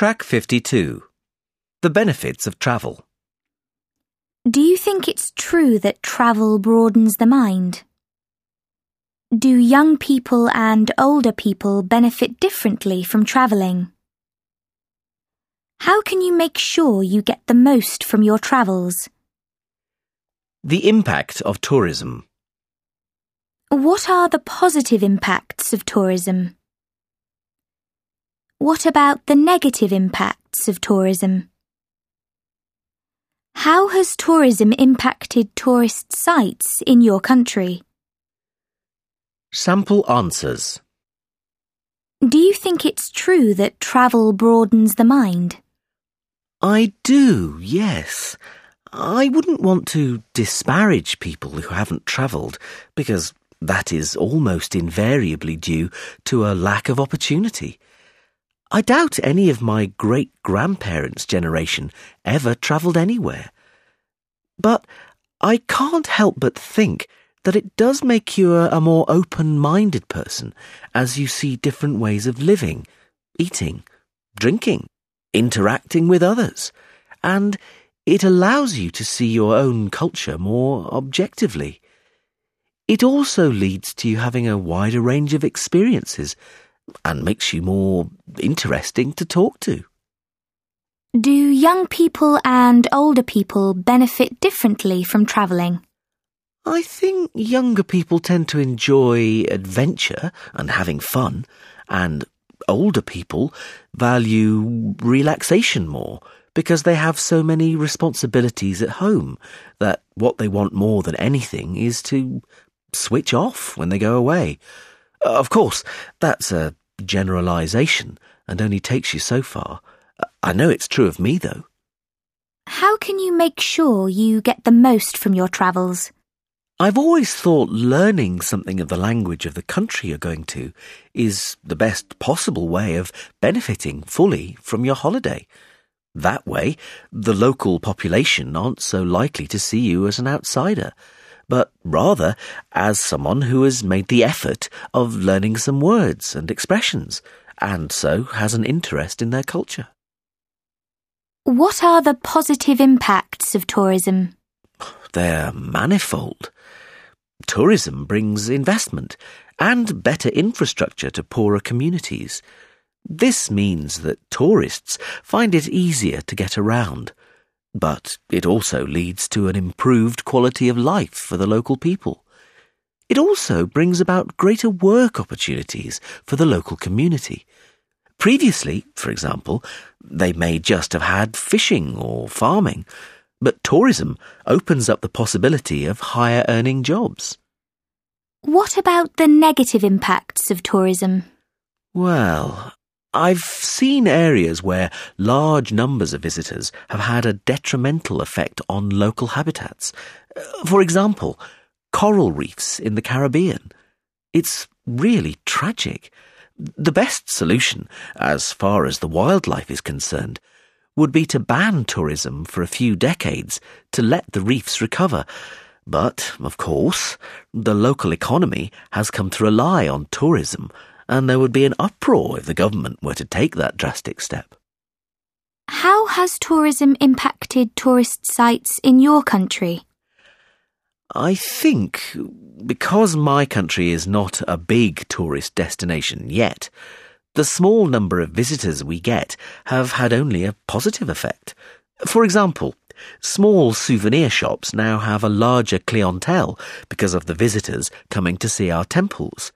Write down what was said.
Track 52. The benefits of travel. Do you think it's true that travel broadens the mind? Do young people and older people benefit differently from travelling? How can you make sure you get the most from your travels? The impact of tourism. What are the positive impacts of tourism? What about the negative impacts of tourism? How has tourism impacted tourist sites in your country? Sample answers. Do you think it's true that travel broadens the mind? I do, yes. I wouldn't want to disparage people who haven't travelled because that is almost invariably due to a lack of opportunity. I doubt any of my great grandparents' generation ever travelled anywhere. But I can't help but think that it does make you a, more open minded person as you see different ways of living, eating, drinking, interacting with others, and it allows you to see your own culture more objectively. It also leads to you having a wider range of experiences and makes you more interesting to talk to. Do young people and older people benefit differently from travelling? I think younger people tend to enjoy adventure and having fun, and older people value relaxation more because they have so many responsibilities at home that what they want more than anything is to switch off when they go away. Uh, of course, that's a generalization and only takes you so far. Uh, I know it's true of me, though. How can you make sure you get the most from your travels? I've always thought learning something of the language of the country you're going to is the best possible way of benefiting fully from your holiday. That way, the local population aren't so likely to see you as an outsider, but rather as someone who has made the effort of learning some words and expressions, and so has an interest in their culture. What are the positive impacts of tourism? They're manifold. Tourism brings investment and better infrastructure to poorer communities. This means that tourists find it easier to get around, but it also leads to an improved quality of life for the local people. It also brings about greater work opportunities for the local community. Previously, for example, they may just have had fishing or farming, but tourism opens up the possibility of higher earning jobs. What about the negative impacts of tourism? Well, I've seen areas where large numbers of visitors have had a detrimental effect on local habitats. Uh, for example, coral reefs in the Caribbean. It's really tragic. The best solution, as far as the wildlife is concerned, would be to ban tourism for a few decades to let the reefs recover. But, of course, the local economy has come to rely on tourism, and there would be an uproar if the government were to take that drastic step. How has tourism impacted tourist sites in your country? I think because my country is not a big tourist destination yet, the small number of visitors we get have had only a positive effect. For example, small souvenir shops now have a larger clientele because of the visitors coming to see our temples.